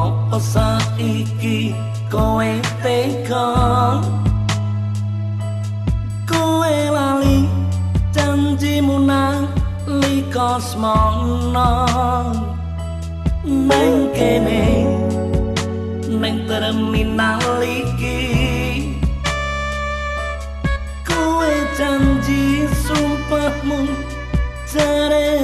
opo sa iki koe teka koe lali janjimu nang likos mongno mengkene neng terminal iki. Koe janji sumpahmu jareh